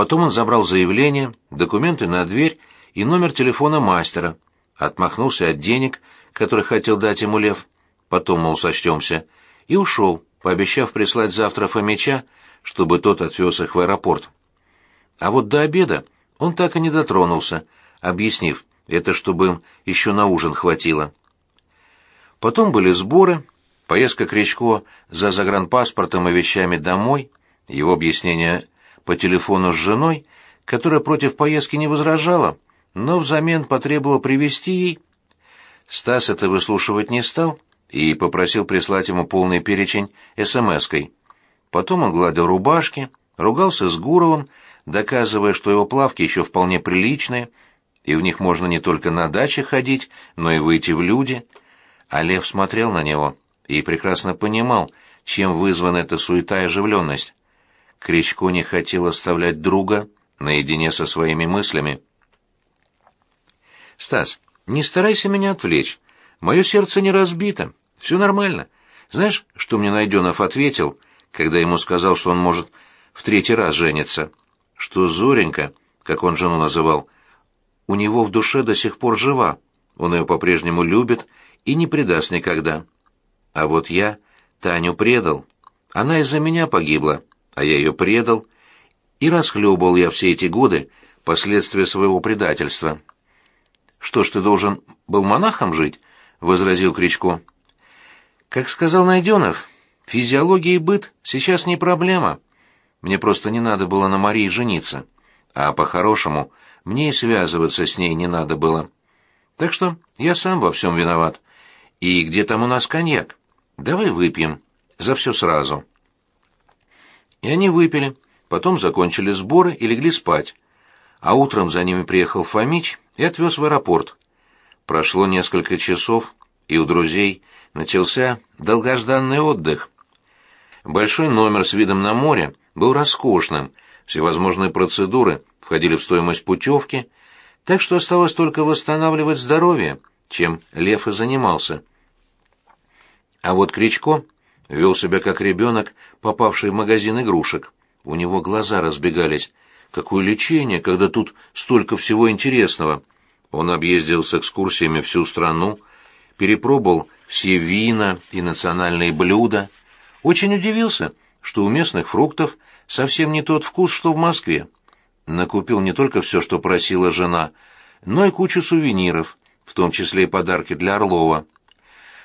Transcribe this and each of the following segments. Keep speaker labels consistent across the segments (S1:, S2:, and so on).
S1: Потом он забрал заявление, документы на дверь и номер телефона мастера, отмахнулся от денег, которые хотел дать ему Лев, потом, мол, сочтемся, и ушел, пообещав прислать завтра Фомича, чтобы тот отвез их в аэропорт. А вот до обеда он так и не дотронулся, объяснив, это чтобы им еще на ужин хватило. Потом были сборы, поездка Кричко за загранпаспортом и вещами домой, его объяснение по телефону с женой, которая против поездки не возражала, но взамен потребовала привезти ей. Стас это выслушивать не стал и попросил прислать ему полный перечень СМС-кой. Потом он гладил рубашки, ругался с Гуровым, доказывая, что его плавки еще вполне приличные, и в них можно не только на даче ходить, но и выйти в люди. А Лев смотрел на него и прекрасно понимал, чем вызвана эта суета и оживленность. Кричко не хотел оставлять друга наедине со своими мыслями. «Стас, не старайся меня отвлечь. Мое сердце не разбито. Все нормально. Знаешь, что мне Найденов ответил, когда ему сказал, что он может в третий раз жениться? Что Зоренька, как он жену называл, у него в душе до сих пор жива. Он ее по-прежнему любит и не предаст никогда. А вот я Таню предал. Она из-за меня погибла, а я ее предал. И расхлебывал я все эти годы последствия своего предательства. «Что ж, ты должен был монахом жить?» — возразил Кричко. «Как сказал Найденов, физиология и быт сейчас не проблема. Мне просто не надо было на Марии жениться. А по-хорошему, мне и связываться с ней не надо было. Так что я сам во всем виноват. И где там у нас коньяк? Давай выпьем. За все сразу». И они выпили, потом закончили сборы и легли спать. А утром за ними приехал Фомич и отвез в аэропорт. Прошло несколько часов, и у друзей начался долгожданный отдых. Большой номер с видом на море был роскошным, всевозможные процедуры входили в стоимость путевки, так что оставалось только восстанавливать здоровье, чем Лев и занимался. А вот Кричко вел себя как ребенок, попавший в магазин игрушек. У него глаза разбегались. Какое лечение, когда тут столько всего интересного. Он объездил с экскурсиями всю страну, перепробовал все вина и национальные блюда. Очень удивился, что у местных фруктов совсем не тот вкус, что в Москве. Накупил не только все, что просила жена, но и кучу сувениров, в том числе и подарки для Орлова.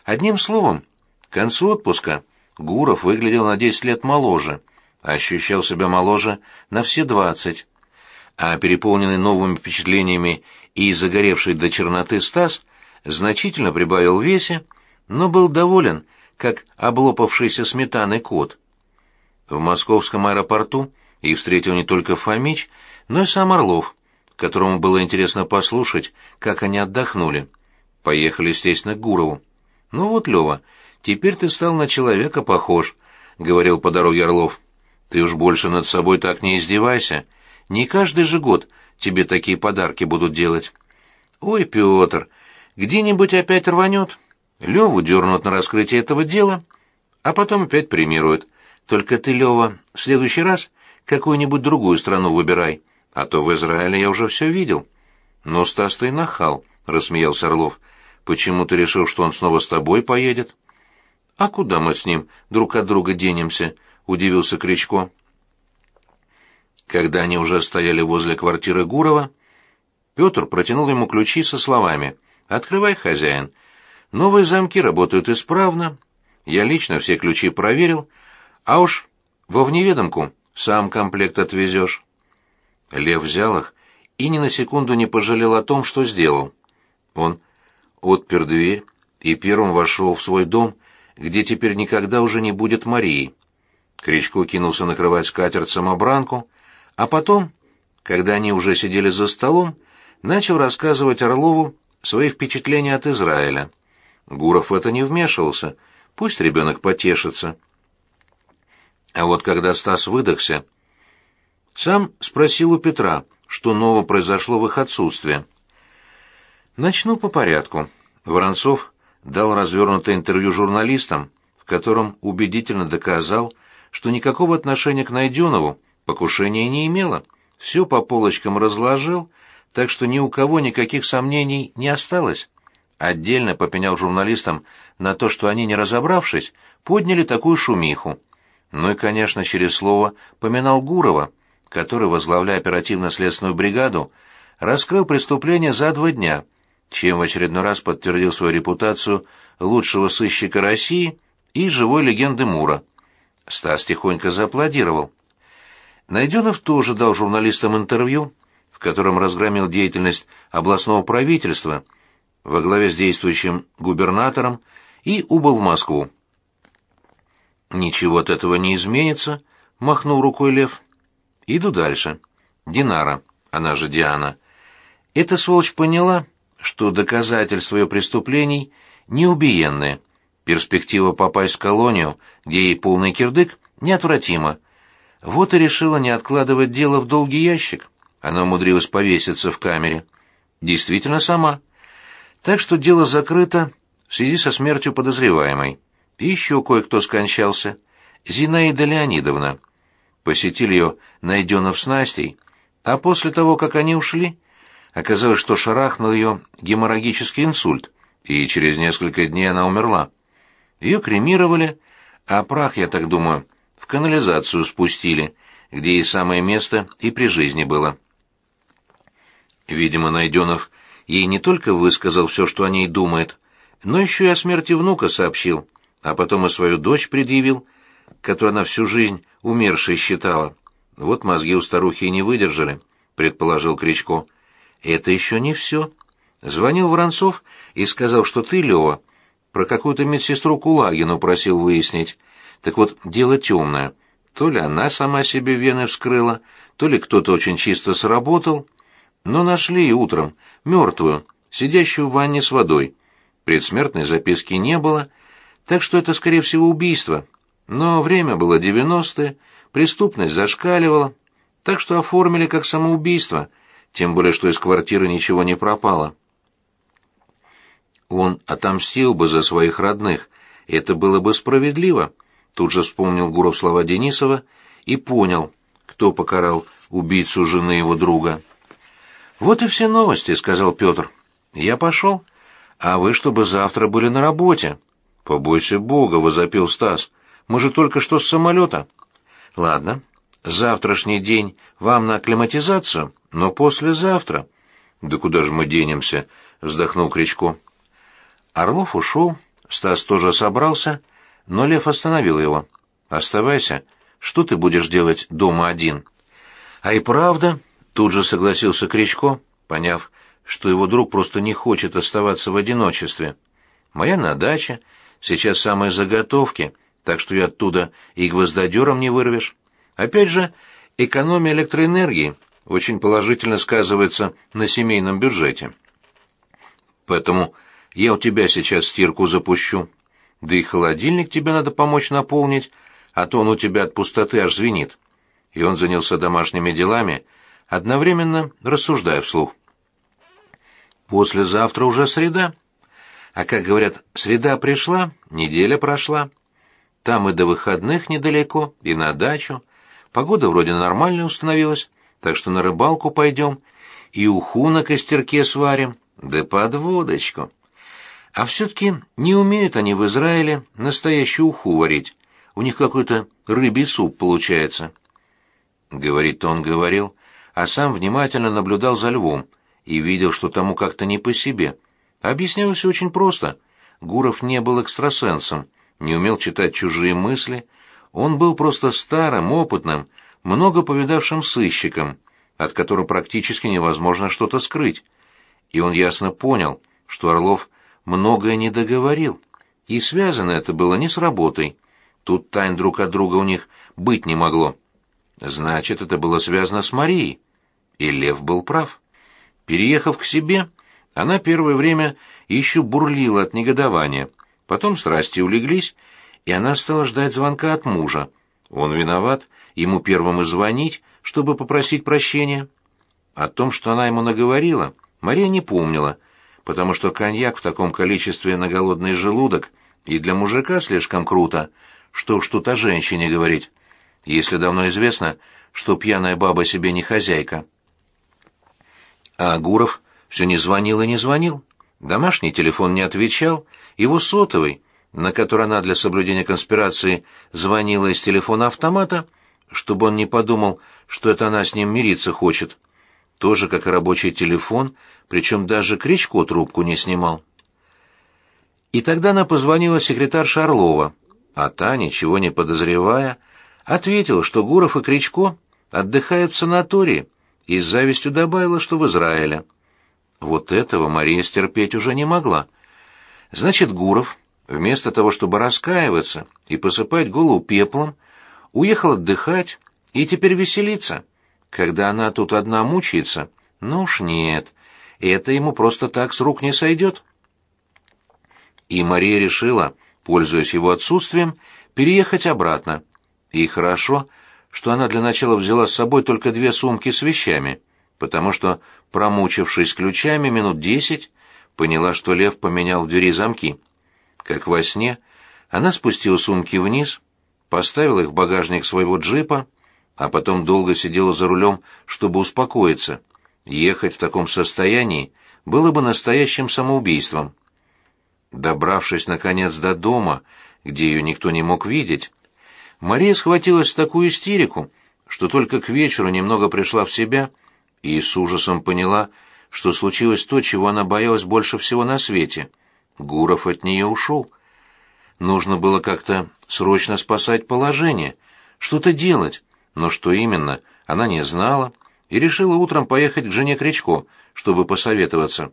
S1: Одним словом, к концу отпуска Гуров выглядел на 10 лет моложе — ощущал себя моложе на все двадцать, а переполненный новыми впечатлениями и загоревший до черноты Стас значительно прибавил в весе, но был доволен, как облопавшийся сметаной кот. В московском аэропорту их встретил не только Фомич, но и сам Орлов, которому было интересно послушать, как они отдохнули. Поехали, естественно, к Гурову. «Ну вот, Лёва, теперь ты стал на человека похож», — говорил по дороге Орлов. Ты уж больше над собой так не издевайся. Не каждый же год тебе такие подарки будут делать. Ой, Пётр, где-нибудь опять рванет. Леву дернут на раскрытие этого дела, а потом опять премируют. Только ты, Лева, в следующий раз какую-нибудь другую страну выбирай, а то в Израиле я уже все видел. Ну, Стас, ты нахал, — рассмеялся Орлов. Почему ты решил, что он снова с тобой поедет? А куда мы с ним друг от друга денемся? — удивился Кричко. Когда они уже стояли возле квартиры Гурова, Петр протянул ему ключи со словами «Открывай, хозяин. Новые замки работают исправно. Я лично все ключи проверил, а уж во вневедомку сам комплект отвезешь». Лев взял их и ни на секунду не пожалел о том, что сделал. Он отпер дверь и первым вошел в свой дом, где теперь никогда уже не будет Марии. Кричко кинулся накрывать скатерть-самобранку, а потом, когда они уже сидели за столом, начал рассказывать Орлову свои впечатления от Израиля. Гуров в это не вмешивался, пусть ребенок потешится. А вот когда Стас выдохся, сам спросил у Петра, что нового произошло в их отсутствие. Начну по порядку. Воронцов дал развернутое интервью журналистам, в котором убедительно доказал, что никакого отношения к Найденову покушение не имело, все по полочкам разложил, так что ни у кого никаких сомнений не осталось. Отдельно попенял журналистам на то, что они, не разобравшись, подняли такую шумиху. Ну и, конечно, через слово поминал Гурова, который, возглавляя оперативно-следственную бригаду, раскрыл преступление за два дня, чем в очередной раз подтвердил свою репутацию лучшего сыщика России и живой легенды Мура. Стас тихонько зааплодировал. Найденов тоже дал журналистам интервью, в котором разгромил деятельность областного правительства во главе с действующим губернатором и убыл в Москву. «Ничего от этого не изменится», — махнул рукой Лев. «Иду дальше. Динара, она же Диана. Эта сволочь поняла, что доказательства ее преступлений неубиенные. Перспектива попасть в колонию, где ей полный кирдык, неотвратима. Вот и решила не откладывать дело в долгий ящик. Она умудрилась повеситься в камере. Действительно сама. Так что дело закрыто в связи со смертью подозреваемой. И еще кое-кто скончался. Зинаида Леонидовна. Посетили ее Найденов с Настей, а после того, как они ушли, оказалось, что шарахнул ее геморрагический инсульт, и через несколько дней она умерла. Ее кремировали, а прах, я так думаю, в канализацию спустили, где и самое место и при жизни было. Видимо, Найденов ей не только высказал все, что о ней думает, но еще и о смерти внука сообщил, а потом и свою дочь предъявил, которую она всю жизнь умершей считала. Вот мозги у старухи и не выдержали, предположил Кричко. Это еще не все. Звонил Воронцов и сказал, что ты, Лева, про какую-то медсестру Кулагину просил выяснить. Так вот, дело темное. То ли она сама себе вены вскрыла, то ли кто-то очень чисто сработал. Но нашли и утром, мертвую, сидящую в ванне с водой. Предсмертной записки не было, так что это, скорее всего, убийство. Но время было девяностое, преступность зашкаливала, так что оформили как самоубийство, тем более что из квартиры ничего не пропало. Он отомстил бы за своих родных, это было бы справедливо. Тут же вспомнил Гуров слова Денисова и понял, кто покарал убийцу жены его друга. «Вот и все новости», — сказал Петр. «Я пошел. А вы, чтобы завтра были на работе». «Побойся Бога», — возопил Стас. «Мы же только что с самолета». «Ладно. Завтрашний день вам на акклиматизацию, но послезавтра». «Да куда же мы денемся?» — вздохнул Кричко. Орлов ушел, Стас тоже собрался, но Лев остановил его. «Оставайся. Что ты будешь делать дома один?» «А и правда», Тут же согласился Кричко, поняв, что его друг просто не хочет оставаться в одиночестве. «Моя на даче, сейчас самые заготовки, так что я оттуда и гвоздодером не вырвешь. Опять же, экономия электроэнергии очень положительно сказывается на семейном бюджете. Поэтому я у тебя сейчас стирку запущу. Да и холодильник тебе надо помочь наполнить, а то он у тебя от пустоты аж звенит». И он занялся домашними делами, одновременно рассуждая вслух. Послезавтра уже среда. А как говорят, среда пришла, неделя прошла. Там и до выходных недалеко, и на дачу. Погода вроде нормальная установилась, так что на рыбалку пойдем. И уху на костерке сварим, да под водочку. А все-таки не умеют они в Израиле настоящую уху варить. У них какой-то рыбий суп получается. Говорит он, говорил, а сам внимательно наблюдал за львом и видел, что тому как-то не по себе. Объяснялось очень просто. Гуров не был экстрасенсом, не умел читать чужие мысли. Он был просто старым, опытным, много повидавшим сыщиком, от которого практически невозможно что-то скрыть. И он ясно понял, что Орлов многое не договорил, и связано это было не с работой. Тут тайн друг от друга у них быть не могло. Значит, это было связано с Марией. И Лев был прав. Переехав к себе, она первое время еще бурлила от негодования. Потом страсти улеглись, и она стала ждать звонка от мужа. Он виноват, ему первым и звонить, чтобы попросить прощения. О том, что она ему наговорила, Мария не помнила, потому что коньяк в таком количестве на голодный желудок и для мужика слишком круто, что уж тут о женщине говорить. если давно известно, что пьяная баба себе не хозяйка. А Гуров все не звонил и не звонил. Домашний телефон не отвечал, его сотовый, на который она для соблюдения конспирации звонила из телефона автомата, чтобы он не подумал, что это она с ним мириться хочет. Тоже как и рабочий телефон, причем даже Кричко трубку не снимал. И тогда она позвонила секретарше Орлова, а та, ничего не подозревая, ответила, что Гуров и Кричко отдыхают в санатории, и с завистью добавила, что в Израиле. Вот этого Мария стерпеть уже не могла. Значит, Гуров, вместо того, чтобы раскаиваться и посыпать голову пеплом, уехал отдыхать и теперь веселиться. Когда она тут одна мучается, ну уж нет, это ему просто так с рук не сойдет. И Мария решила, пользуясь его отсутствием, переехать обратно. И хорошо, что она для начала взяла с собой только две сумки с вещами, потому что, промучившись ключами минут десять, поняла, что лев поменял в двери замки. Как во сне, она спустила сумки вниз, поставила их в багажник своего джипа, а потом долго сидела за рулем, чтобы успокоиться. Ехать в таком состоянии было бы настоящим самоубийством. Добравшись, наконец, до дома, где ее никто не мог видеть, Мария схватилась в такую истерику, что только к вечеру немного пришла в себя и с ужасом поняла, что случилось то, чего она боялась больше всего на свете. Гуров от нее ушел. Нужно было как-то срочно спасать положение, что-то делать, но что именно, она не знала, и решила утром поехать к жене Кричко, чтобы посоветоваться.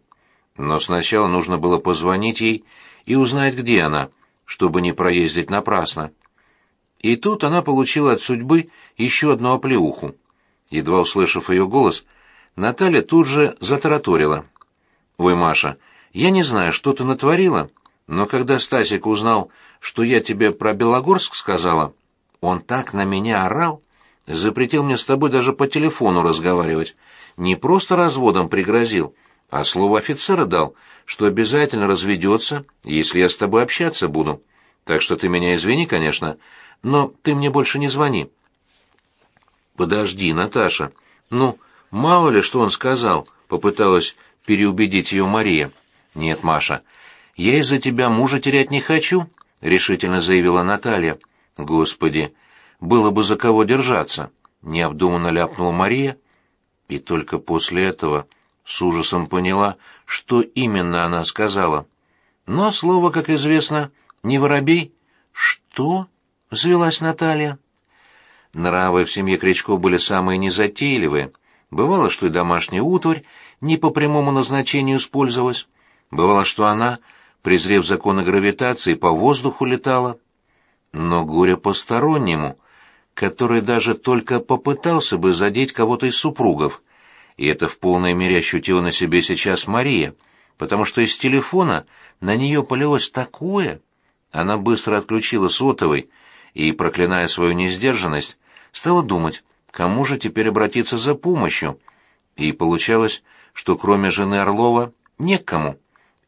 S1: Но сначала нужно было позвонить ей и узнать, где она, чтобы не проездить напрасно. И тут она получила от судьбы еще одну оплеуху. Едва услышав ее голос, Наталья тут же затараторила. «Ой, Маша, я не знаю, что ты натворила, но когда Стасик узнал, что я тебе про Белогорск сказала, он так на меня орал, запретил мне с тобой даже по телефону разговаривать, не просто разводом пригрозил, а слово офицера дал, что обязательно разведется, если я с тобой общаться буду. Так что ты меня извини, конечно, но ты мне больше не звони. Подожди, Наташа. Ну, мало ли, что он сказал, попыталась переубедить ее Мария. Нет, Маша, я из-за тебя мужа терять не хочу, решительно заявила Наталья. Господи, было бы за кого держаться, необдуманно ляпнула Мария, и только после этого с ужасом поняла, что именно она сказала. Но слово, как известно, не воробей. Что? взвелась Наталья. Нравы в семье Кричко были самые незатейливые. Бывало, что и домашняя утварь не по прямому назначению использовалась. Бывало, что она, презрев законы гравитации, по воздуху летала. Но горе постороннему, который даже только попытался бы задеть кого-то из супругов. И это в полной мере ощутила на себе сейчас Мария, потому что из телефона на нее полилось такое. Она быстро отключила сотовый, и, проклиная свою несдержанность, стала думать, кому же теперь обратиться за помощью. И получалось, что кроме жены Орлова некому.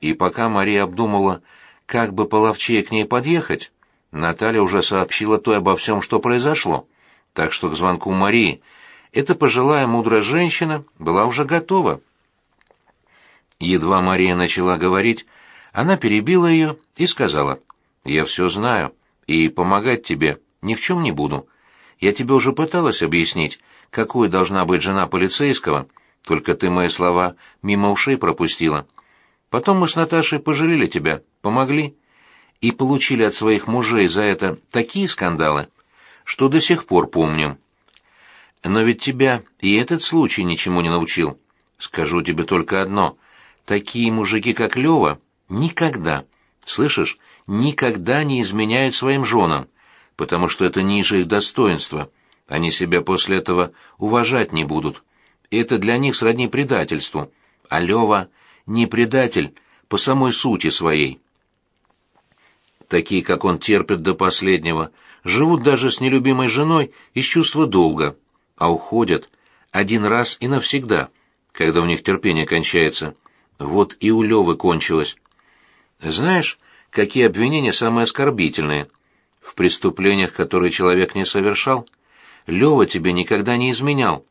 S1: И пока Мария обдумала, как бы половчее к ней подъехать, Наталья уже сообщила той обо всем, что произошло. Так что к звонку Марии эта пожилая мудрая женщина была уже готова. Едва Мария начала говорить, она перебила ее и сказала, «Я все знаю и помогать тебе ни в чем не буду. Я тебе уже пыталась объяснить, какой должна быть жена полицейского, только ты мои слова мимо ушей пропустила. Потом мы с Наташей пожалели тебя, помогли, и получили от своих мужей за это такие скандалы, что до сих пор помним. Но ведь тебя и этот случай ничему не научил. Скажу тебе только одно. Такие мужики, как Лёва, никогда, слышишь, никогда не изменяют своим женам, потому что это ниже их достоинства. Они себя после этого уважать не будут. Это для них сродни предательству. А Лёва не предатель по самой сути своей. Такие, как он, терпят до последнего, живут даже с нелюбимой женой из чувства долга, а уходят один раз и навсегда, когда у них терпение кончается. Вот и у Лёвы кончилось. Знаешь, какие обвинения самые оскорбительные? В преступлениях, которые человек не совершал? Лёва тебе никогда не изменял,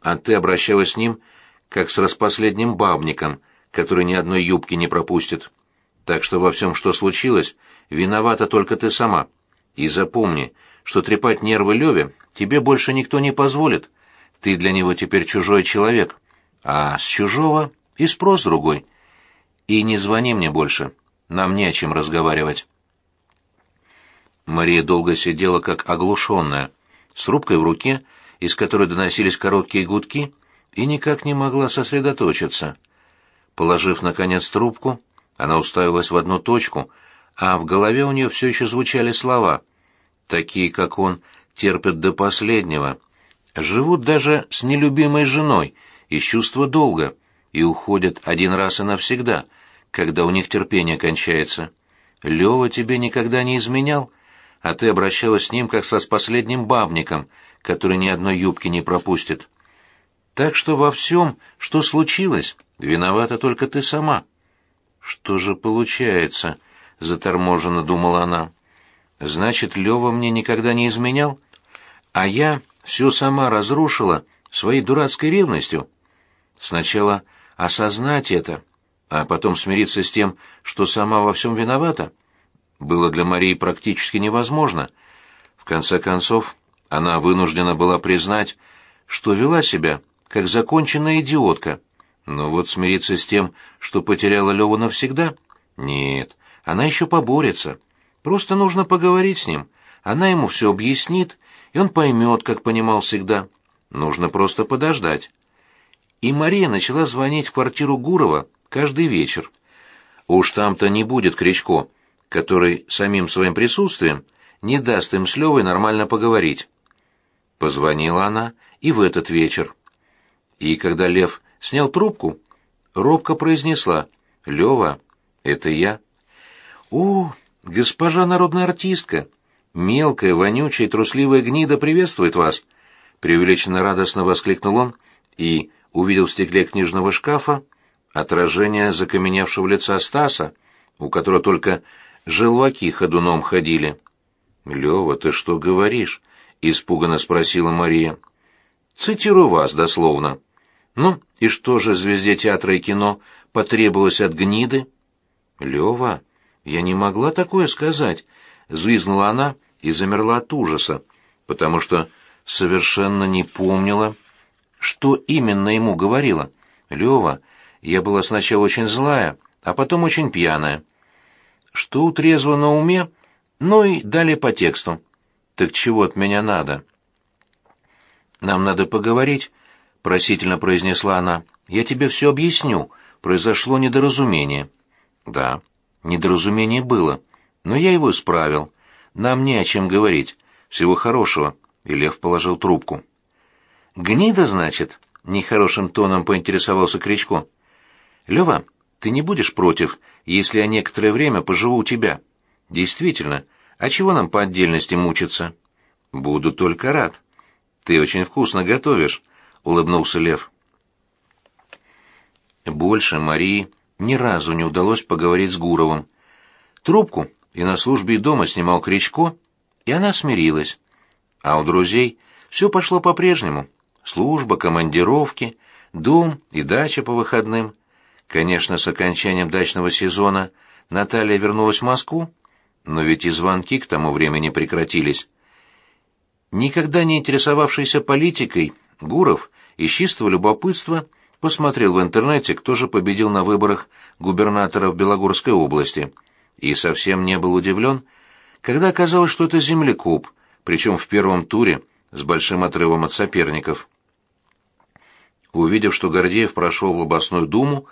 S1: а ты обращалась с ним, как с распоследним бабником, который ни одной юбки не пропустит. Так что во всем, что случилось, виновата только ты сама. И запомни, что трепать нервы Леве тебе больше никто не позволит. Ты для него теперь чужой человек. А с чужого и спрос другой. И не звони мне больше. Нам не о чем разговаривать. Мария долго сидела как оглушенная, с рубкой в руке, из которой доносились короткие гудки, и никак не могла сосредоточиться. Положив, наконец, трубку, она уставилась в одну точку, а в голове у нее все еще звучали слова, такие, как он, терпят до последнего, живут даже с нелюбимой женой из чувства долга и уходят один раз и навсегда, когда у них терпение кончается. Лева тебе никогда не изменял, а ты обращалась с ним как с распоследним бабником, который ни одной юбки не пропустит. Так что во всем, что случилось, виновата только ты сама». Что же получается? заторможенно думала она. Значит, Лёва мне никогда не изменял, а я все сама разрушила своей дурацкой ревностью. Сначала осознать это, а потом смириться с тем, что сама во всем виновата, было для Марии практически невозможно. В конце концов, она вынуждена была признать, что вела себя как законченная идиотка. Но вот смириться с тем, что потеряла Леву навсегда? Нет, она еще поборется. Просто нужно поговорить с ним. Она ему все объяснит, и он поймет, как понимал всегда. Нужно просто подождать. И Мария начала звонить в квартиру Гурова каждый вечер. Уж там-то не будет Кричко, который самим своим присутствием не даст им с Левой нормально поговорить. Позвонила она и в этот вечер. И когда Лев снял трубку, робко произнесла «Лёва, это я». «О, госпожа народная артистка! Мелкая, вонючая, трусливая гнида приветствует вас!» Преувеличенно радостно воскликнул он и увидел в стекле книжного шкафа отражение закаменевшего лица Стаса, у которого только желваки ходуном ходили. «Лёва, ты что говоришь?» — испуганно спросила Мария. «Цитирую вас дословно». Ну, и что же звезде театра и кино потребовалось от гниды? Лева, я не могла такое сказать, звизнула она и замерла от ужаса, потому что совершенно не помнила, что именно ему говорила. Лева, я была сначала очень злая, а потом очень пьяная. Что утрезво на уме, ну и далее по тексту. Так чего от меня надо? Нам надо поговорить, — просительно произнесла она. «Я тебе все объясню. Произошло недоразумение». «Да, недоразумение было, но я его исправил. Нам не о чем говорить. Всего хорошего». И Лев положил трубку. «Гнида, значит?» — нехорошим тоном поинтересовался Кричко. «Лева, ты не будешь против, если я некоторое время поживу у тебя?» «Действительно, а чего нам по отдельности мучиться?» «Буду только рад. Ты очень вкусно готовишь. — улыбнулся Лев. Больше Марии ни разу не удалось поговорить с Гуровым. Трубку и на службе и дома снимал Кричко, и она смирилась. А у друзей все пошло по-прежнему. Служба, командировки, дом и дача по выходным. Конечно, с окончанием дачного сезона Наталья вернулась в Москву, но ведь и звонки к тому времени прекратились. Никогда не интересовавшийся политикой, Гуров из чистого любопытства посмотрел в интернете, кто же победил на выборах губернатора в Белогорской области, и совсем не был удивлен, когда оказалось, что это землекоп, причем в первом туре с большим отрывом от соперников. Увидев, что Гордеев прошел в областную думу,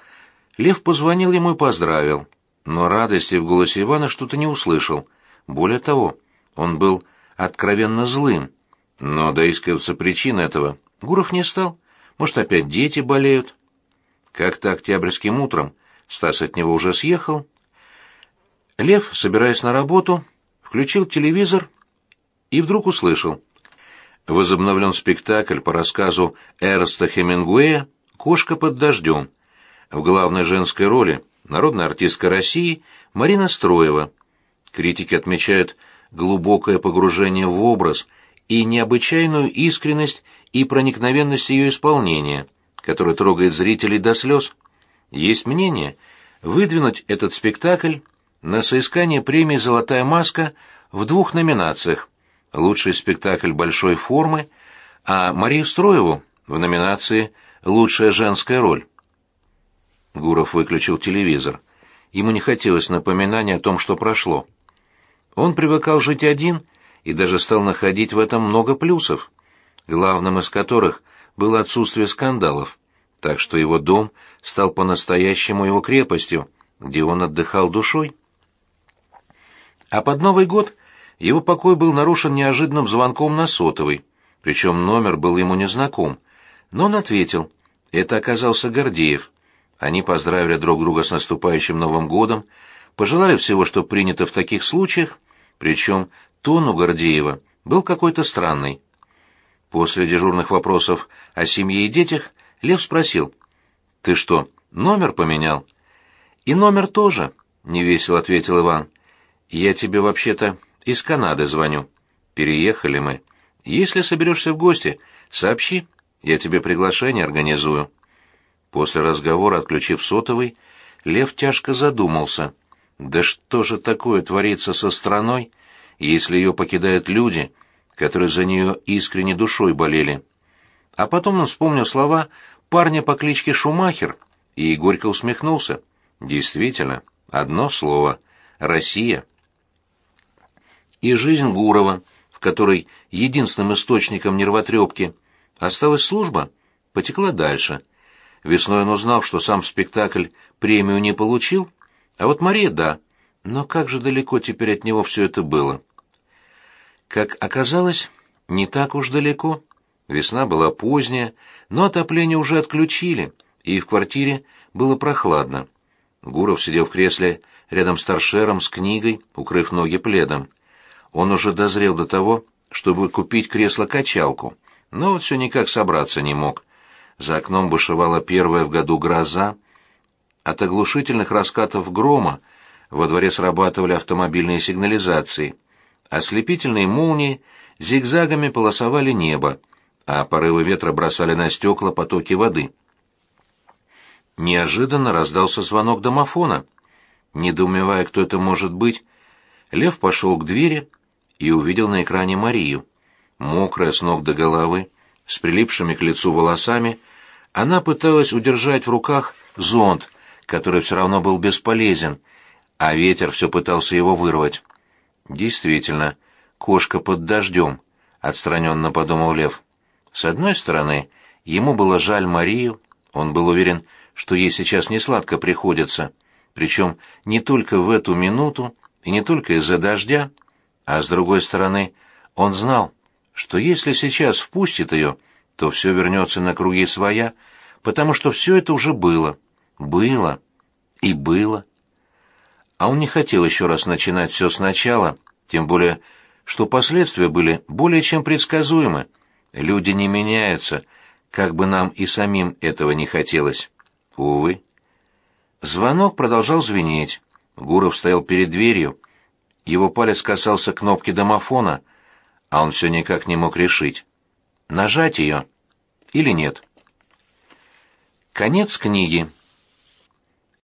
S1: Лев позвонил ему и поздравил, но радости в голосе Ивана что-то не услышал. Более того, он был откровенно злым, но доискиваться причин этого Гуров не стал. Может, опять дети болеют? Как-то октябрьским утром Стас от него уже съехал. Лев, собираясь на работу, включил телевизор и вдруг услышал. Возобновлен спектакль по рассказу Эрста Хемингуэя «Кошка под дождем». В главной женской роли народная артистка России Марина Строева. Критики отмечают глубокое погружение в образ и необычайную искренность и проникновенность ее исполнения, которая трогает зрителей до слез. Есть мнение выдвинуть этот спектакль на соискание премии «Золотая маска» в двух номинациях «Лучший спектакль большой формы», а Марию Строеву в номинации «Лучшая женская роль». Гуров выключил телевизор. Ему не хотелось напоминания о том, что прошло. Он привыкал жить один и даже стал находить в этом много плюсов, главным из которых было отсутствие скандалов, так что его дом стал по-настоящему его крепостью, где он отдыхал душой. А под Новый год его покой был нарушен неожиданным звонком на сотовый, причем номер был ему незнаком, но он ответил. Это оказался Гордеев. Они поздравили друг друга с наступающим Новым годом, пожелали всего, что принято в таких случаях, причем тон у Гордеева был какой-то странный. После дежурных вопросов о семье и детях Лев спросил, «Ты что, номер поменял?» «И номер тоже», — невесело ответил Иван. «Я тебе вообще-то из Канады звоню. Переехали мы. Если соберешься в гости, сообщи, я тебе приглашение организую». После разговора, отключив сотовый, Лев тяжко задумался. Да что же такое творится со страной, если ее покидают люди, которые за нее искренне душой болели? А потом он вспомнил слова парня по кличке Шумахер и горько усмехнулся. Действительно, одно слово — Россия. И жизнь Гурова, в которой единственным источником нервотрепки осталась служба, потекла дальше — Весной он узнал, что сам спектакль премию не получил, а вот Мария — да. Но как же далеко теперь от него все это было? Как оказалось, не так уж далеко. Весна была поздняя, но отопление уже отключили, и в квартире было прохладно. Гуров сидел в кресле рядом с торшером с книгой, укрыв ноги пледом. Он уже дозрел до того, чтобы купить кресло-качалку, но вот все никак собраться не мог. За окном бушевала первая в году гроза. От оглушительных раскатов грома во дворе срабатывали автомобильные сигнализации. Ослепительные молнии зигзагами полосовали небо, а порывы ветра бросали на стекла потоки воды. Неожиданно раздался звонок домофона. Недоумевая, кто это может быть, Лев пошел к двери и увидел на экране Марию. Мокрая с ног до головы, с прилипшими к лицу волосами, она пыталась удержать в руках зонт, который все равно был бесполезен, а ветер все пытался его вырвать. Действительно, кошка под дождем, отстраненно подумал Лев. С одной стороны, ему было жаль Марию, он был уверен, что ей сейчас несладко приходится, причем не только в эту минуту и не только из-за дождя, а с другой стороны, он знал, что если сейчас впустит ее, то все вернется на круги своя, потому что все это уже было. Было. И было. А он не хотел еще раз начинать все сначала, тем более, что последствия были более чем предсказуемы. Люди не меняются, как бы нам и самим этого не хотелось. Увы. Звонок продолжал звенеть. Гуров стоял перед дверью. Его палец касался кнопки домофона, а он все никак не мог решить нажать ее или нет. Конец книги.